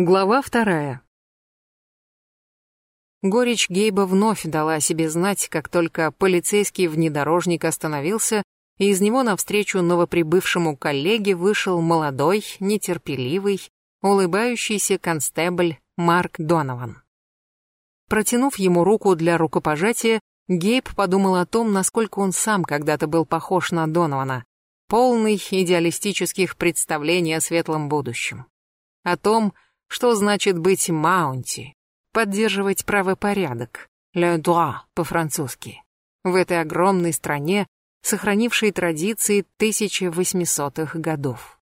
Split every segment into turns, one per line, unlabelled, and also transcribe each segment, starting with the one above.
Глава вторая. Горечь Гейба вновь дала о себе знать, как только полицейский внедорожник остановился, и из него навстречу новоприбывшему коллеге вышел молодой, нетерпеливый, улыбающийся констебль Марк Донован. Протянув ему руку для рукопожатия, Гейб подумал о том, насколько он сам когда-то был похож на Донована, полный идеалистических представлений о светлом будущем. О том, что значит быть маунти, поддерживать правопорядок, le droit по-французски, в этой огромной стране, сохранившей традиции 1800-х годов.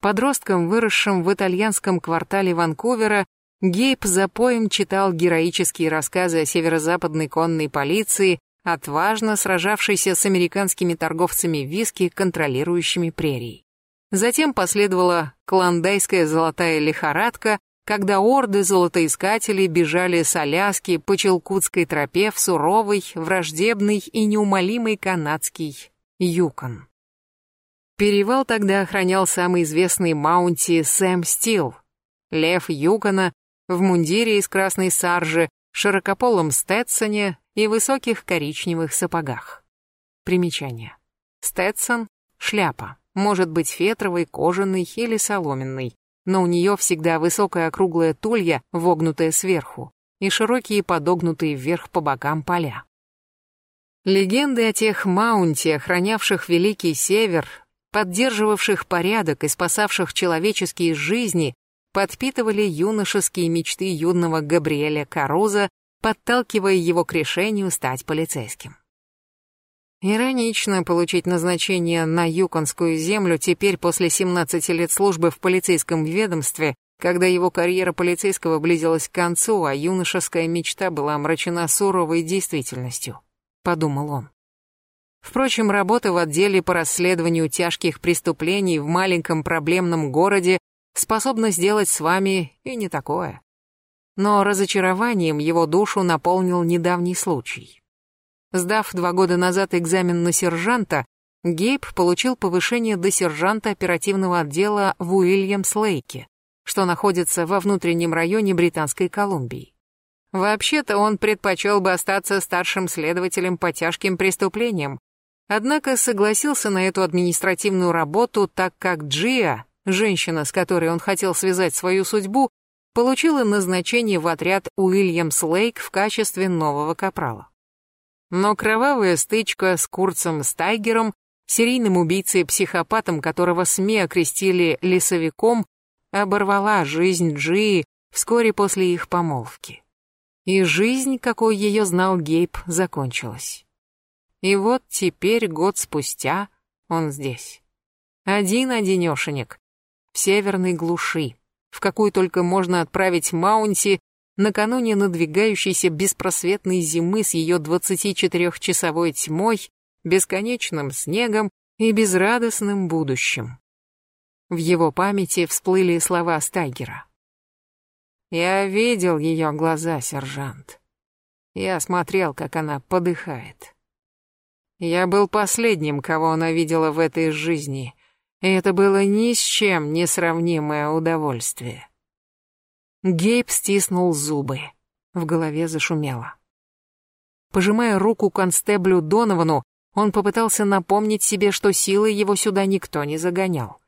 Подростком, выросшим в итальянском квартале Ванкувера, Гейб за поем читал героические рассказы о северо-западной конной полиции, отважно сражавшейся с американскими торговцами виски, контролирующими прерии. Затем последовала клондайская золотая лихорадка, когда орды золотоискателей бежали с Аляски по Челкутской тропе в суровый, враждебный и неумолимый канадский Юкон. Перевал тогда охранял самый известный маунти Сэм Стил. Лев Юкона в мундире из красной саржи, широкополом стетсоне и высоких коричневых сапогах. Примечание. Стетсон — шляпа может быть фетровой, кожаной или соломенной, но у нее всегда высокая округлая тулья, вогнутая сверху, и широкие подогнутые вверх по бокам поля. Легенды о тех маунте, охранявших Великий Север, поддерживавших порядок и спасавших человеческие жизни, подпитывали юношеские мечты юного Габриэля Каруза, подталкивая его к решению стать полицейским. Иронично получить назначение на Юконскую землю теперь после 17 лет службы в полицейском ведомстве, когда его карьера полицейского близилась к концу, а юношеская мечта была омрачена суровой действительностью, подумал он. Впрочем, работа в отделе по расследованию тяжких преступлений в маленьком проблемном городе способна сделать с вами и не такое. Но разочарованием его душу наполнил недавний случай. Сдав два года назад экзамен на сержанта, Гейб получил повышение до сержанта оперативного отдела в Уильямс-Лейке, что находится во внутреннем районе Британской Колумбии. Вообще-то он предпочел бы остаться старшим следователем по тяжким преступлениям, однако согласился на эту административную работу, так как Джиа, женщина, с которой он хотел связать свою судьбу, получила назначение в отряд Уильямс-Лейк в качестве нового капрала. Но кровавая стычка с Курцем Стайгером, серийным убийцей-психопатом, которого СМИ окрестили лесовиком, оборвала жизнь Джии вскоре после их помолвки. И жизнь, какой ее знал Гейб, закончилась. И вот теперь, год спустя, он здесь. Один-одинешенек, в северной глуши, в какую только можно отправить Маунти накануне надвигающейся беспросветной зимы с ее 24-часовой тьмой, бесконечным снегом и безрадостным будущим. В его памяти всплыли слова Стайгера. «Я видел ее глаза, сержант. Я смотрел, как она подыхает. Я был последним, кого она видела в этой жизни, и это было ни с чем не сравнимое удовольствие. Гейб стиснул зубы. В голове зашумело. Пожимая руку констеблю Доновану, он попытался напомнить себе, что силой его сюда никто не загонял.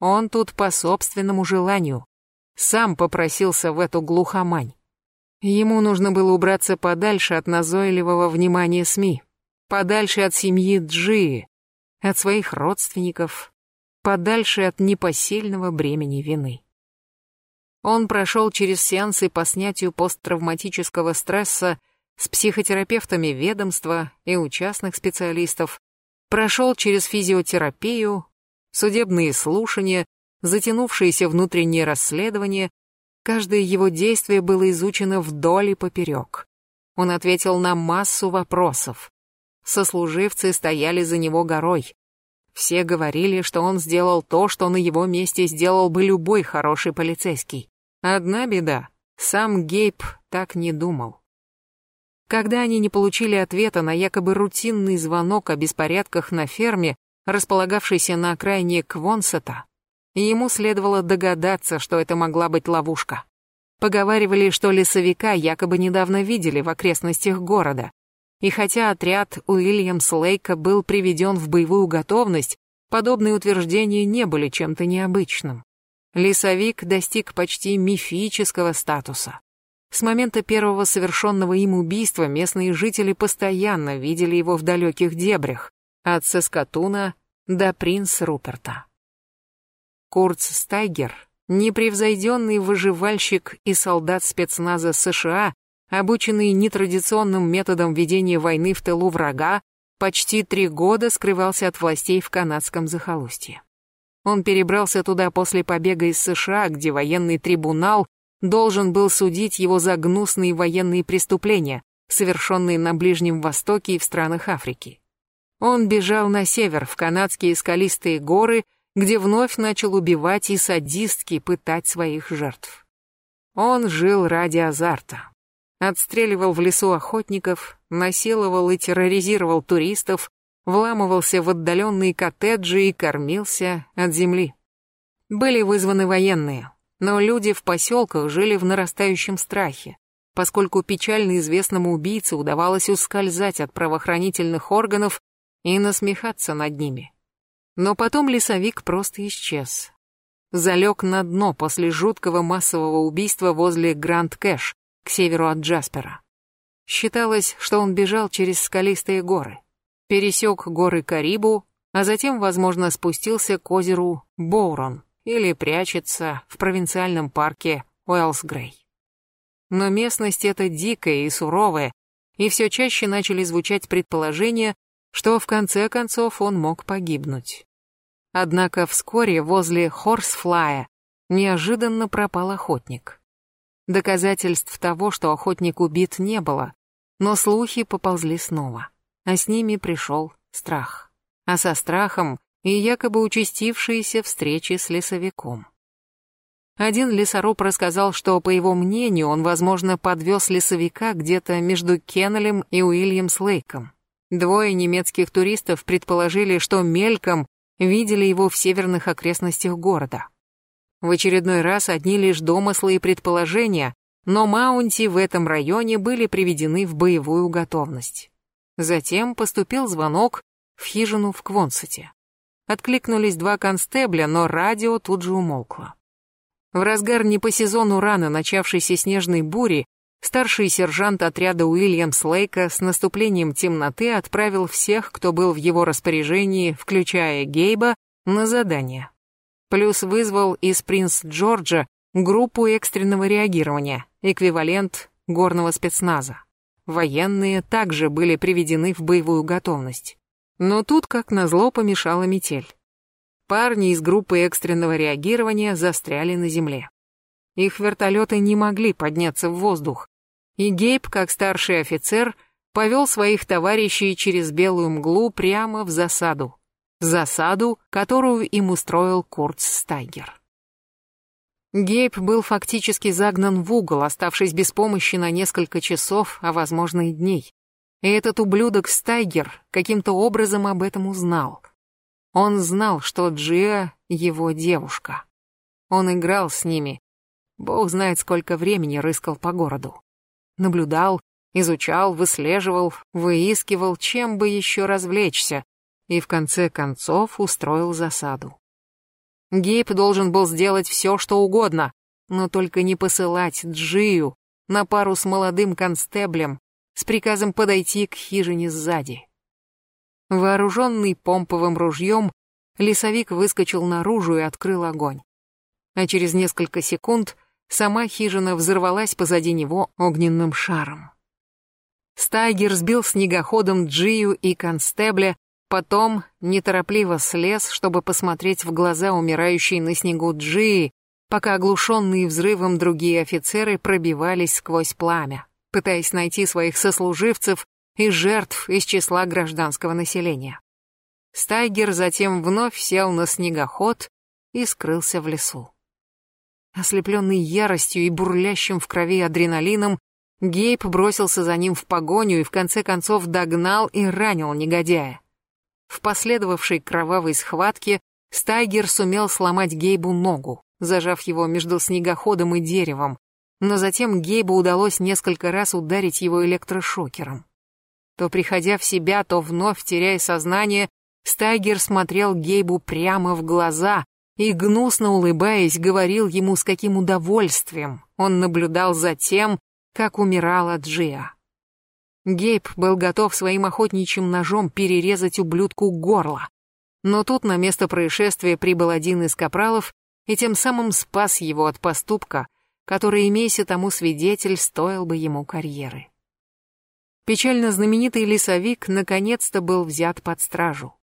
Он тут по собственному желанию. Сам попросился в эту глухомань. Ему нужно было убраться подальше от назойливого внимания СМИ, подальше от семьи Джии, от своих родственников, подальше от непосильного бремени вины. Он прошел через сеансы по снятию посттравматического стресса с психотерапевтами ведомства и у частных специалистов, прошел через физиотерапию, судебные слушания, затянувшиеся внутреннее расследование. Каждое его действие было изучено вдоль и поперек. Он ответил на массу вопросов. Сослуживцы стояли за него горой. Все говорили, что он сделал то, что на его месте сделал бы любой хороший полицейский. Одна беда, сам Гейб так не думал. Когда они не получили ответа на якобы рутинный звонок о беспорядках на ферме, располагавшейся на окраине Квонсета, ему следовало догадаться, что это могла быть ловушка. Поговаривали, что лесовика якобы недавно видели в окрестностях города. И хотя отряд Уильямс Лейка был приведен в боевую готовность, подобные утверждения не были чем-то необычным. Лесовик достиг почти мифического статуса. С момента первого совершенного им убийства местные жители постоянно видели его в далеких дебрях, от Саскатуна до Принц Руперта. Курц Стайгер, непревзойденный выживальщик и солдат спецназа США, обученный нетрадиционным методом ведения войны в тылу врага, почти три года скрывался от властей в канадском захолустье. Он перебрался туда после побега из США, где военный трибунал должен был судить его за гнусные военные преступления, совершенные на Ближнем Востоке и в странах Африки. Он бежал на север, в канадские скалистые горы, где вновь начал убивать и садистски пытать своих жертв. Он жил ради азарта. Отстреливал в лесу охотников, насиловал и терроризировал туристов, вламывался в отдаленные коттеджи и кормился от земли. Были вызваны военные, но люди в поселках жили в нарастающем страхе, поскольку печально известному убийце удавалось ускользать от правоохранительных органов и насмехаться над ними. Но потом лесовик просто исчез. Залег на дно после жуткого массового убийства возле Гранд Кэш, к северу от Джаспера. Считалось, что он бежал через скалистые горы, пересек горы Карибу, а затем, возможно, спустился к озеру Боурон, или прячется в провинциальном парке Уэллсгрей. Но местность эта дикая и суровая, и все чаще начали звучать предположения, что в конце концов он мог погибнуть. Однако вскоре возле Хорсфлая неожиданно пропал охотник. Доказательств того, что охотник убит, не было, но слухи поползли снова, а с ними пришел страх. А со страхом и якобы участившиеся встречи с лесовиком. Один лесоруб рассказал, что, по его мнению, он, возможно, подвез лесовика где-то между Кеннелем и Уильямс-Лейком. Двое немецких туристов предположили, что мельком видели его в северных окрестностях города. В очередной раз одни лишь домыслы и предположения, но Маунти в этом районе были приведены в боевую готовность. Затем поступил звонок в хижину в Квонсете. Откликнулись два констебля, но радио тут же умолкло. В разгар не по сезону рано начавшейся снежной бури старший сержант отряда Уильямс Лейка с наступлением темноты отправил всех, кто был в его распоряжении, включая Гейба, на задание. Плюс вызвал из Принц Джорджа группу экстренного реагирования, эквивалент горного спецназа. Военные также были приведены в боевую готовность. Но тут, как назло, помешала метель. Парни из группы экстренного реагирования застряли на земле. Их вертолеты не могли подняться в воздух, и Гейб, как старший офицер, повел своих товарищей через белую мглу прямо в засаду. Засаду, которую им устроил Курц Стайгер. Гейб был фактически загнан в угол, оставшись без помощи на несколько часов, а возможно и дней. И этот ублюдок Стайгер каким-то образом об этом узнал. Он знал, что Джиа — его девушка. Он играл с ними. Бог знает, сколько времени рыскал по городу. Наблюдал, изучал, выслеживал, выискивал, чем бы еще развлечься, и в конце концов устроил засаду. Гейб должен был сделать все, что угодно, но только не посылать Джию на пару с молодым констеблем, с приказом подойти к хижине сзади. Вооруженный помповым ружьем, лесовик выскочил наружу и открыл огонь. А через несколько секунд сама хижина взорвалась позади него огненным шаром. Стайгер сбил снегоходом Джию и констебля, потом неторопливо слез, чтобы посмотреть в глаза умирающей на снегу Джии, пока оглушенные взрывом другие офицеры пробивались сквозь пламя пытаясь найти своих сослуживцев и жертв из числа гражданского населения. Стайгер затем вновь сел на снегоход и скрылся в лесу. Ослепленный яростью и бурлящим в крови адреналином, Гейб бросился за ним в погоню и в конце концов догнал и ранил негодяя. В последовавшей кровавой схватке Стайгер сумел сломать Гейбу ногу, зажав его между снегоходом и деревом, но затем Гейбу удалось несколько раз ударить его электрошокером. То приходя в себя, то вновь теряя сознание, Стайгер смотрел Гейбу прямо в глаза и, гнусно улыбаясь, говорил ему, с каким удовольствием он наблюдал за тем, как умирала Джиа. Гейб был готов своим охотничьим ножом перерезать ублюдку горло. Но тут на место происшествия прибыл один из капралов и тем самым спас его от поступка, который, имейся тому свидетель, стоил бы ему карьеры. Печально знаменитый лесовик наконец-то был взят под стражу.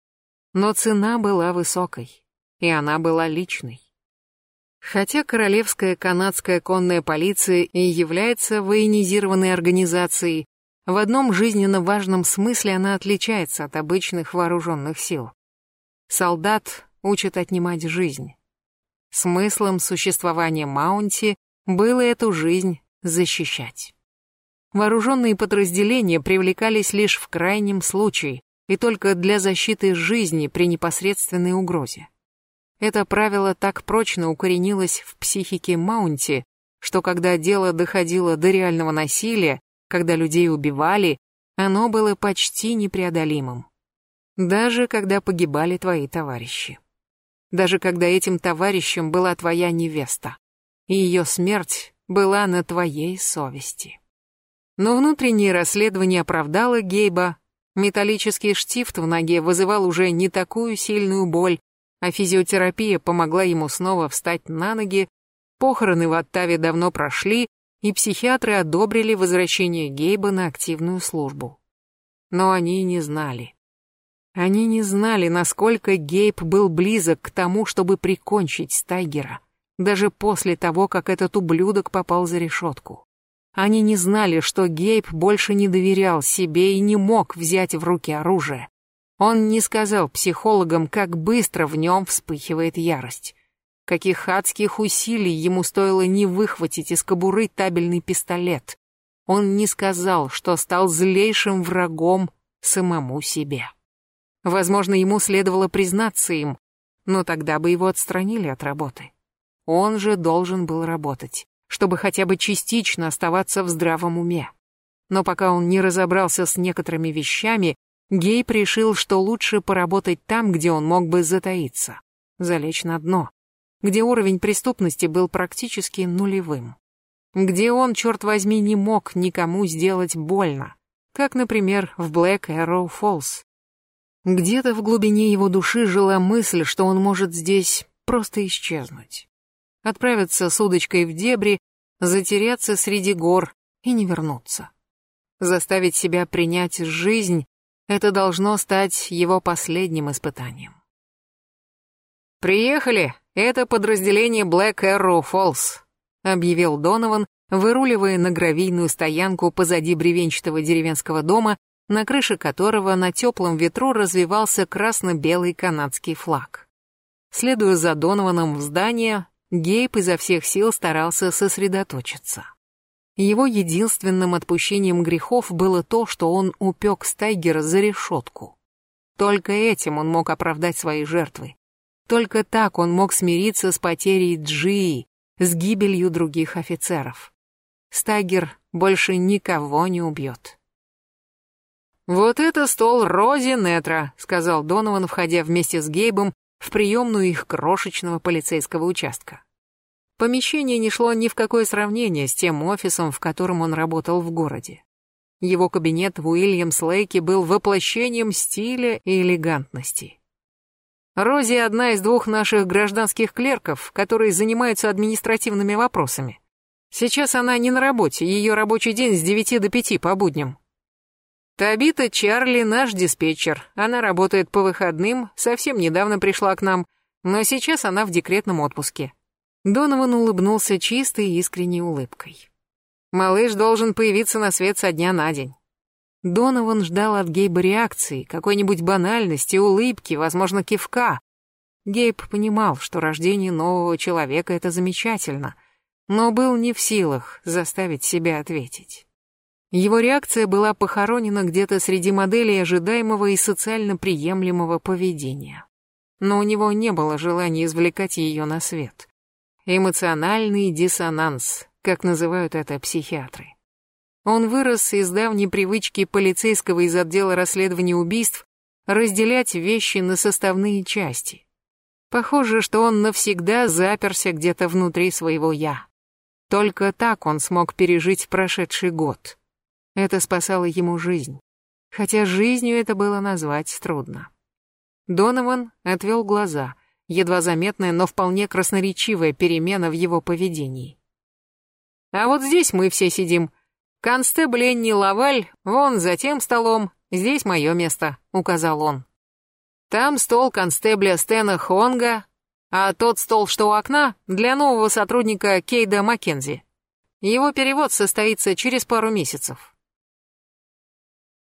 Но цена была высокой, и она была личной. Хотя Королевская канадская конная полиция и является военизированной организацией, в одном жизненно важном смысле она отличается от обычных вооруженных сил. Солдат учат отнимать жизнь. Смыслом существования Маунти было эту жизнь защищать. Вооруженные подразделения привлекались лишь в крайнем случае и только для защиты жизни при непосредственной угрозе. Это правило так прочно укоренилось в психике Маунти, что когда дело доходило до реального насилия, когда людей убивали, оно было почти непреодолимым. Даже когда погибали твои товарищи. Даже когда этим товарищем была твоя невеста. И ее смерть была на твоей совести. Но внутреннее расследование оправдало Гейба. Металлический штифт в ноге вызывал уже не такую сильную боль, а физиотерапия помогла ему снова встать на ноги, похороны в Оттаве давно прошли, и психиатры одобрили возвращение Гейба на активную службу. Но они не знали. Они не знали, насколько Гейб был близок к тому, чтобы прикончить Стайгера, даже после того, как этот ублюдок попал за решетку. Они не знали, что Гейб больше не доверял себе и не мог взять в руки оружие. Он не сказал психологам, как быстро в нем вспыхивает ярость. Каких адских усилий ему стоило не выхватить из кобуры табельный пистолет. Он не сказал, что стал злейшим врагом самому себе. Возможно, ему следовало признаться им, но тогда бы его отстранили от работы. Он же должен был работать, чтобы хотя бы частично оставаться в здравом уме. Но пока он не разобрался с некоторыми вещами, Гейб решил, что лучше поработать там, где он мог бы затаиться, залечь на дно, где уровень преступности был практически нулевым, где он, черт возьми, не мог никому сделать больно, как, например, в Black Arrow Falls. Где-то в глубине его души жила мысль, что он может здесь просто исчезнуть, отправиться с удочкой в дебри, затеряться среди гор и не вернуться. Заставить себя принять жизнь это должно стать его последним испытанием. «Приехали! Это подразделение Black Arrow Falls», — объявил Донован, выруливая на гравийную стоянку позади бревенчатого деревенского дома, на крыше которого на теплом ветру развивался красно-белый канадский флаг. Следуя за Донованом в здание, Гейб изо всех сил старался сосредоточиться. Его единственным отпущением грехов было то, что он упек Стайгера за решетку. Только этим он мог оправдать свои жертвы. Только так он мог смириться с потерей Джии, с гибелью других офицеров. Стайгер больше никого не убьет. «Вот это стол Рози Нетра», — сказал Донован, входя вместе с Гейбом в приемную их крошечного полицейского участка. Помещение не шло ни в какое сравнение с тем офисом, в котором он работал в городе. Его кабинет в Уильямс-Лейке был воплощением стиля и элегантности. Рози одна из двух наших гражданских клерков, которые занимаются административными вопросами. Сейчас она не на работе, ее рабочий день с 9 до 5 по будням. Табита Чарли наш диспетчер. Она работает по выходным, совсем недавно пришла к нам, но сейчас она в декретном отпуске. Донован улыбнулся чистой и искренней улыбкой. Малыш должен появиться на свет со дня на день. Донован ждал от Гейба реакции, какой-нибудь банальности, улыбки, возможно, кивка. Гейб понимал, что рождение нового человека — это замечательно, но был не в силах заставить себя ответить. Его реакция была похоронена где-то среди моделей ожидаемого и социально приемлемого поведения. но у него не было желания извлекать ее на свет. Эмоциональный диссонанс, как называют это психиатры. Он вырос из давней привычки полицейского из отдела расследования убийств разделять вещи на составные части. Похоже, что он навсегда заперся где-то внутри своего «я». Только так он смог пережить прошедший год. Это спасало ему жизнь. Хотя жизнью это было назвать трудно. Донован отвел глаза, едва заметная, но вполне красноречивая перемена в его поведении. «А вот здесь мы все сидим. Констебль Энни Лаваль, вон за тем столом, здесь мое место», — указал он. «Там стол констебля Стена Хонга, а тот стол, что у окна, для нового сотрудника Кейда Маккензи. Его перевод состоится через пару месяцев».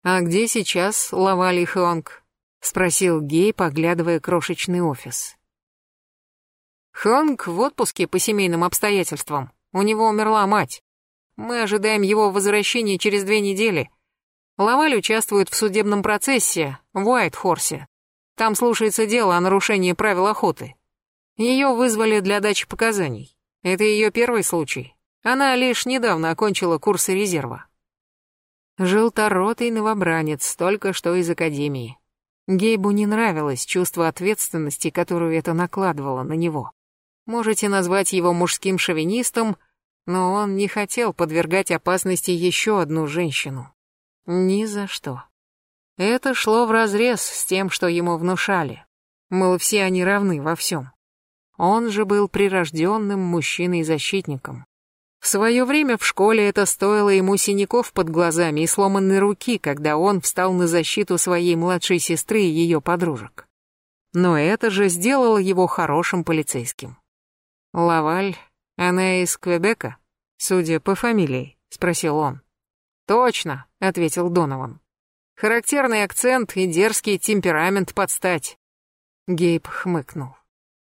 «А где сейчас Лаваль Хонг?» — спросил Гей, поглядывая крошечный офис. «Хонг в отпуске по семейным обстоятельствам. У него умерла мать. Мы ожидаем его возвращения через две недели. Лаваль участвует в судебном процессе в Уайт-Хорсе. Там слушается дело о нарушении правил охоты. Ее вызвали для дачи показаний. Это ее первый случай. Она лишь недавно окончила курсы резерва. Желторотый новобранец, только что из академии. Гейбу не нравилось чувство ответственности, которую это накладывало на него. Можете назвать его мужским шовинистом, но он не хотел подвергать опасности еще одну женщину. Ни за что. Это шло вразрез с тем, что ему внушали. Мол, все они равны во всем. Он же был прирожденным мужчиной-защитником. В свое время в школе это стоило ему синяков под глазами и сломанной руки, когда он встал на защиту своей младшей сестры и ее подружек. Но это же сделало его хорошим полицейским. «Лаваль, она из Квебека, судя по фамилии?» — спросил он. «Точно», — ответил Донован. «Характерный акцент и дерзкий темперамент под стать». Гейб хмыкнул.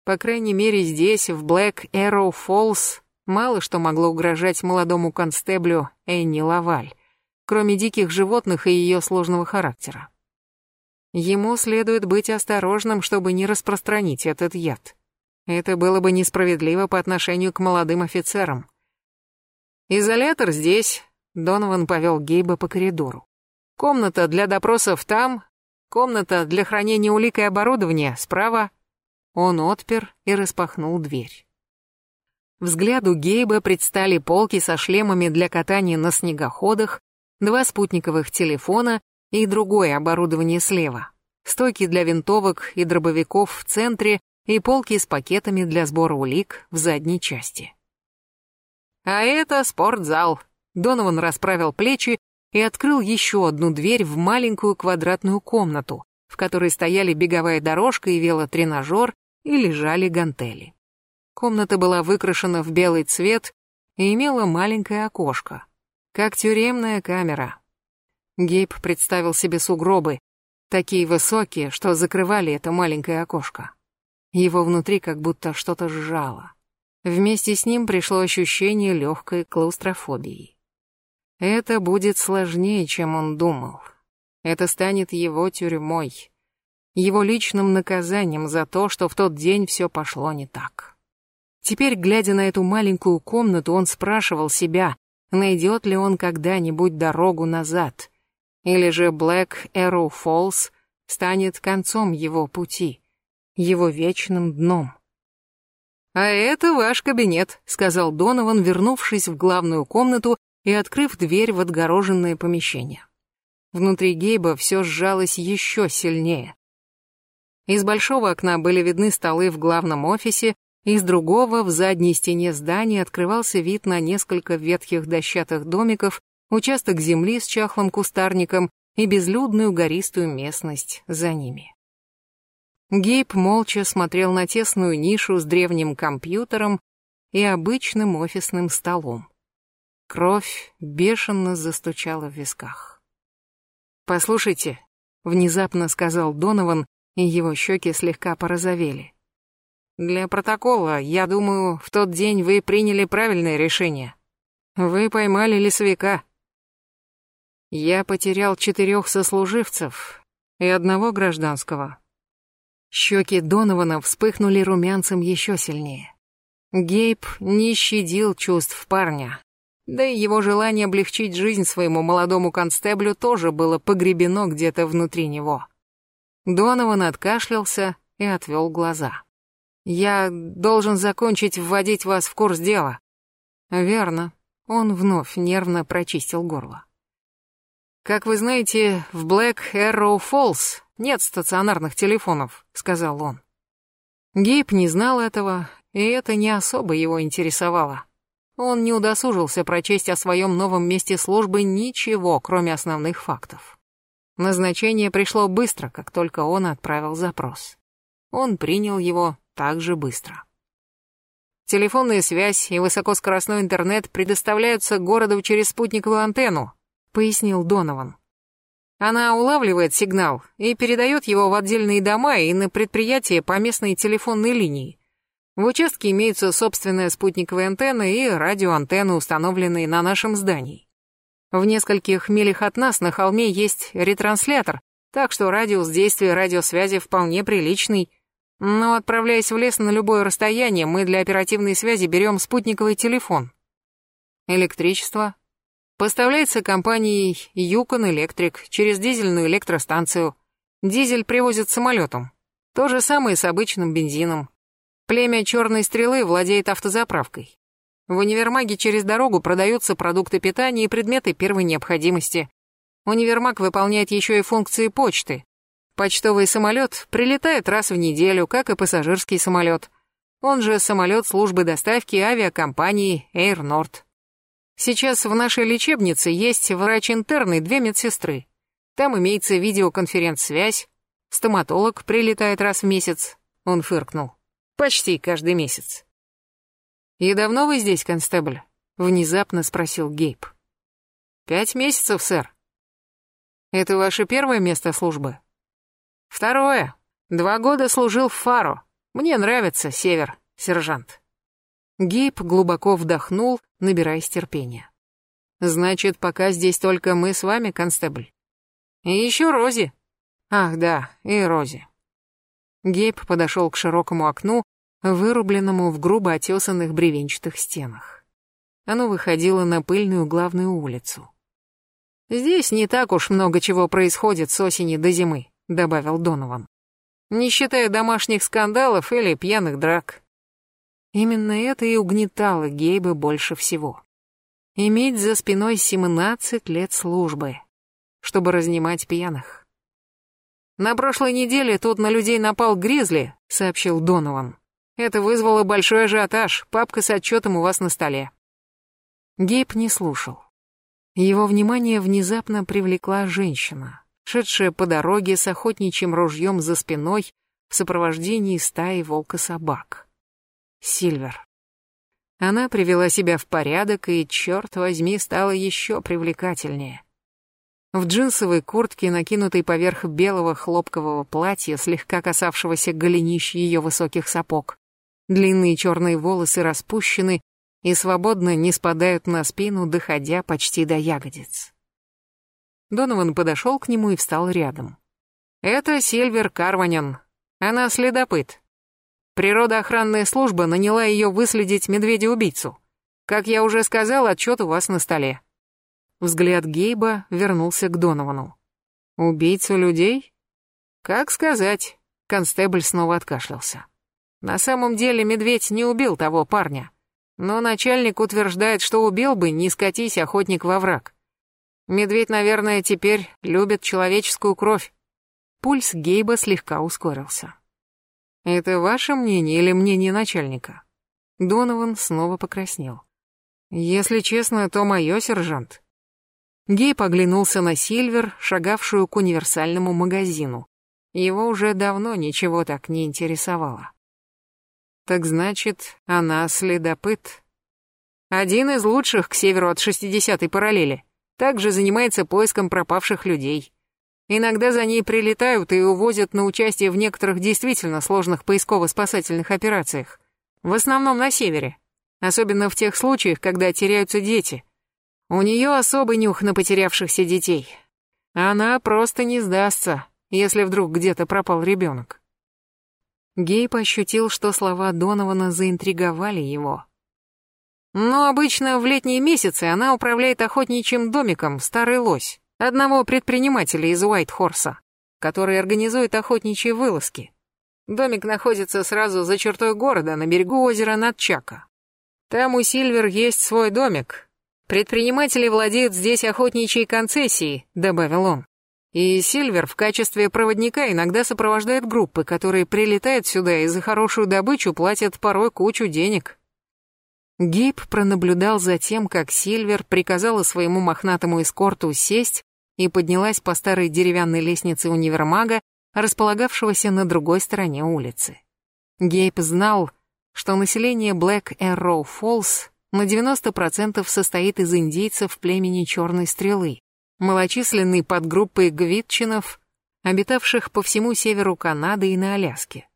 По крайней мере здесь, в Блэк Arrow Falls, Мало что могло угрожать молодому констеблю Энни Лаваль, кроме диких животных и ее сложного характера. Ему следует быть осторожным, чтобы не распространить этот яд. Это было бы несправедливо по отношению к молодым офицерам. «Изолятор здесь», — Донован повел Гейба по коридору. «Комната для допросов там, комната для хранения улик и оборудования справа». Он отпер и распахнул дверь. Взгляду Гейба предстали полки со шлемами для катания на снегоходах, два спутниковых телефона и другое оборудование слева, стойки для винтовок и дробовиков в центре и полки с пакетами для сбора улик в задней части. А это спортзал. Донован расправил плечи и открыл еще одну дверь в маленькую квадратную комнату, в которой стояли беговая дорожка и велотренажер и лежали гантели. Комната была выкрашена в белый цвет и имела маленькое окошко, как тюремная камера. Гейб представил себе сугробы, такие высокие, что закрывали это маленькое окошко. Его внутри как будто что-то сжало. Вместе с ним пришло ощущение легкой клаустрофобии. Это будет сложнее, чем он думал. Это станет его тюрьмой, его личным наказанием за то, что в тот день все пошло не так. Теперь, глядя на эту маленькую комнату, он спрашивал себя, найдет ли он когда-нибудь дорогу назад. Или же Блэк Arrow Falls станет концом его пути, его вечным дном. «А это ваш кабинет», — сказал Донован, вернувшись в главную комнату и открыв дверь в отгороженное помещение. Внутри Гейба все сжалось еще сильнее. Из большого окна были видны столы в главном офисе, из другого в задней стене здания открывался вид на несколько ветхих дощатых домиков, участок земли с чахлым кустарником и безлюдную гористую местность за ними. Гейб молча смотрел на тесную нишу с древним компьютером и обычным офисным столом. Кровь бешено застучала в висках. «Послушайте», — внезапно сказал Донован, и его щеки слегка порозовели. Для протокола, я думаю, в тот день вы приняли правильное решение. Вы поймали лесовика. Я потерял четырех сослуживцев и одного гражданского. Щеки Донована вспыхнули румянцем еще сильнее. Гейб не щадил чувств парня. Да и его желание облегчить жизнь своему молодому констеблю тоже было погребено где-то внутри него. Донован откашлялся и отвел глаза. «Я должен закончить вводить вас в курс дела». «Верно». Он вновь нервно прочистил горло. «Как вы знаете, в Black Arrow Falls нет стационарных телефонов», — сказал он. Гейб не знал этого, и это не особо его интересовало. Он не удосужился прочесть о своем новом месте службы ничего, кроме основных фактов. Назначение пришло быстро, как только он отправил запрос. Он принял его так же быстро. Телефонная связь и высокоскоростной интернет предоставляются городу через спутниковую антенну, пояснил Донован. Она улавливает сигнал и передает его в отдельные дома и на предприятия по местной телефонной линии. В участке имеются собственная спутниковая антенна и радиоантенны, установленные на нашем здании. В нескольких милях от нас на холме есть ретранслятор, так что радиус действия радиосвязи вполне приличный. Но отправляясь в лес на любое расстояние, мы для оперативной связи берем спутниковый телефон. Электричество поставляется компанией Yukon Electric через дизельную электростанцию. Дизель привозят самолетом. То же самое с обычным бензином. Племя Черной Стрелы владеет автозаправкой. В универмаге через дорогу продаются продукты питания и предметы первой необходимости. Универмаг выполняет еще и функции почты. Почтовый самолет прилетает раз в неделю, как и пассажирский самолет. Он же самолет службы доставки авиакомпании Air Nord. Сейчас в нашей лечебнице есть врач-интерн и две медсестры. Там имеется видеоконференц-связь. Стоматолог прилетает раз в месяц. Он фыркнул. Почти каждый месяц. «И давно вы здесь, констебль?» — внезапно спросил Гейб. «Пять месяцев, сэр». «Это ваше первое место службы?» «Второе. Два года служил в Фаро. Мне нравится север, сержант». Гейб глубоко вдохнул, набираясь терпения. «Значит, пока здесь только мы с вами, констебль?» «И еще Рози». «Ах, да, и Рози. Гейб подошел к широкому окну, вырубленному в грубо отесанных бревенчатых стенах. Оно выходило на пыльную главную улицу. «Здесь не так уж много чего происходит с осени до зимы», — добавил Донован. «Не считая домашних скандалов или пьяных драк». Именно это и угнетало Гейба больше всего. Иметь за спиной 17 лет службы, чтобы разнимать пьяных. «На прошлой неделе тут на людей напал Гризли», — сообщил Донован. «Это вызвало большой ажиотаж. Папка с отчетом у вас на столе». Гейб не слушал. Его внимание внезапно привлекла женщина, шедшая по дороге с охотничьим ружьем за спиной в сопровождении стаи волка-собак. Сильвер. Она привела себя в порядок и, черт возьми, стала еще привлекательнее. В джинсовой куртке, накинутой поверх белого хлопкового платья, слегка касавшегося голенищ ее высоких сапог. Длинные черные волосы распущены и свободно не спадают на спину, доходя почти до ягодиц. Донован подошел к нему и встал рядом. «Это Сильвер Карванен. Она следопыт. Природоохранная служба наняла ее выследить медведя-убийцу. Как я уже сказал, отчет у вас на столе. Взгляд Гейба вернулся к Доновану. «Убийцу людей?» «Как сказать?» Констебль снова откашлялся. «На самом деле медведь не убил того парня. Но начальник утверждает, что убил бы, не скатись охотник во враг. Медведь, наверное, теперь любит человеческую кровь». Пульс Гейба слегка ускорился. «Это ваше мнение или мнение начальника?» Донован снова покраснел. «Если честно, то мое, сержант. Гей поглянулся на Сильвер, шагавшую к универсальному магазину. Его уже давно ничего так не интересовало. Так значит, она следопыт. Один из лучших к северу от 60-й параллели. Также занимается поиском пропавших людей. Иногда за ней прилетают и увозят на участие в некоторых действительно сложных поисково-спасательных операциях. В основном на севере. Особенно в тех случаях, когда теряются дети – у нее особый нюх на потерявшихся детей. Она просто не сдастся, если вдруг где-то пропал ребенок. Гейб ощутил, что слова Донована заинтриговали его. Но обычно в летние месяцы она управляет охотничьим домиком «Старый лось», одного предпринимателя из Уайт-Хорса, который организует охотничьи вылазки. Домик находится сразу за чертой города, на берегу озера Натчака. Там у Сильвер есть свой домик. Предприниматели владеют здесь охотничьей концессией, добавил он. И Сильвер в качестве проводника иногда сопровождает группы, которые прилетают сюда и за хорошую добычу платят порой кучу денег. Гейб пронаблюдал за тем, как Сильвер приказала своему мохнатому эскорту сесть и поднялась по старой деревянной лестнице универмага, располагавшегося на другой стороне улицы. Гейб знал, что население Блэк Arrow Falls на 90% состоит из индейцев племени Черной Стрелы, малочисленной подгруппы гвитчинов, обитавших по всему северу Канады и на Аляске.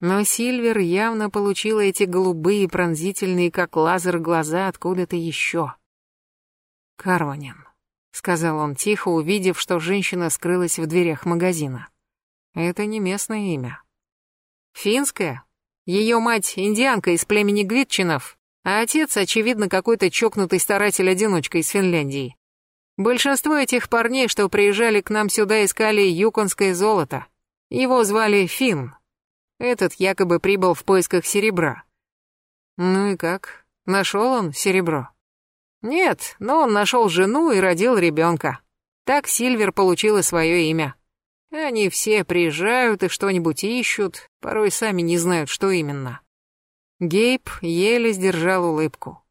Но Сильвер явно получила эти голубые, пронзительные, как лазер, глаза откуда-то еще. «Карванин», — сказал он тихо, увидев, что женщина скрылась в дверях магазина. «Это не местное имя». «Финское?» Ее мать индианка из племени Гвитчинов, а отец, очевидно, какой-то чокнутый старатель-одиночка из Финляндии. Большинство этих парней, что приезжали к нам сюда, искали юконское золото. Его звали Финн. Этот якобы прибыл в поисках серебра. Ну и как? Нашел он серебро? Нет, но он нашел жену и родил ребенка. Так Сильвер получила свое имя. Они все приезжают и что-нибудь ищут, порой сами не знают, что именно. Гейб еле сдержал улыбку.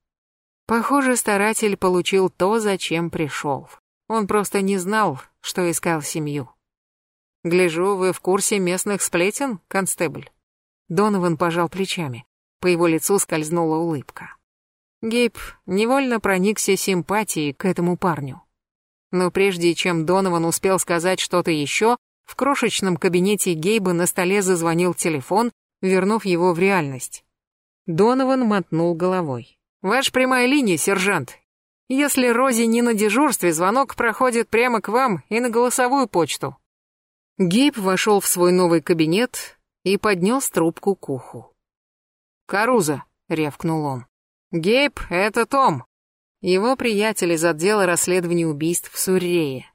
Похоже, старатель получил то, зачем пришел. Он просто не знал, что искал семью. «Гляжу, вы в курсе местных сплетен, констебль?» Донован пожал плечами. По его лицу скользнула улыбка. Гейб невольно проникся симпатией к этому парню. Но прежде чем Донован успел сказать что-то еще, в крошечном кабинете Гейба на столе зазвонил телефон, вернув его в реальность. Донован мотнул головой. «Ваша прямая линия, сержант. Если Рози не на дежурстве, звонок проходит прямо к вам и на голосовую почту». Гейб вошел в свой новый кабинет и поднес трубку к уху. «Каруза», — рявкнул он. «Гейб, это Том». Его приятель из отдела расследования убийств в Суррее.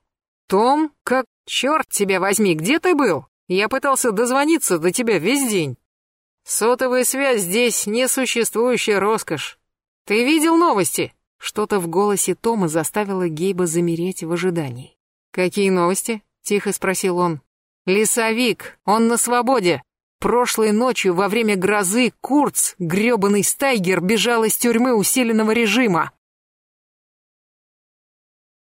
«Том? Как «Черт тебя возьми, где ты был? Я пытался дозвониться до тебя весь день». «Сотовая связь здесь несуществующая роскошь. Ты видел новости?» Что-то в голосе Тома заставило Гейба замереть в ожидании. «Какие новости?» — тихо спросил он. «Лесовик, он на свободе. Прошлой ночью во время грозы Курц, грёбаный Стайгер, бежал из тюрьмы усиленного режима.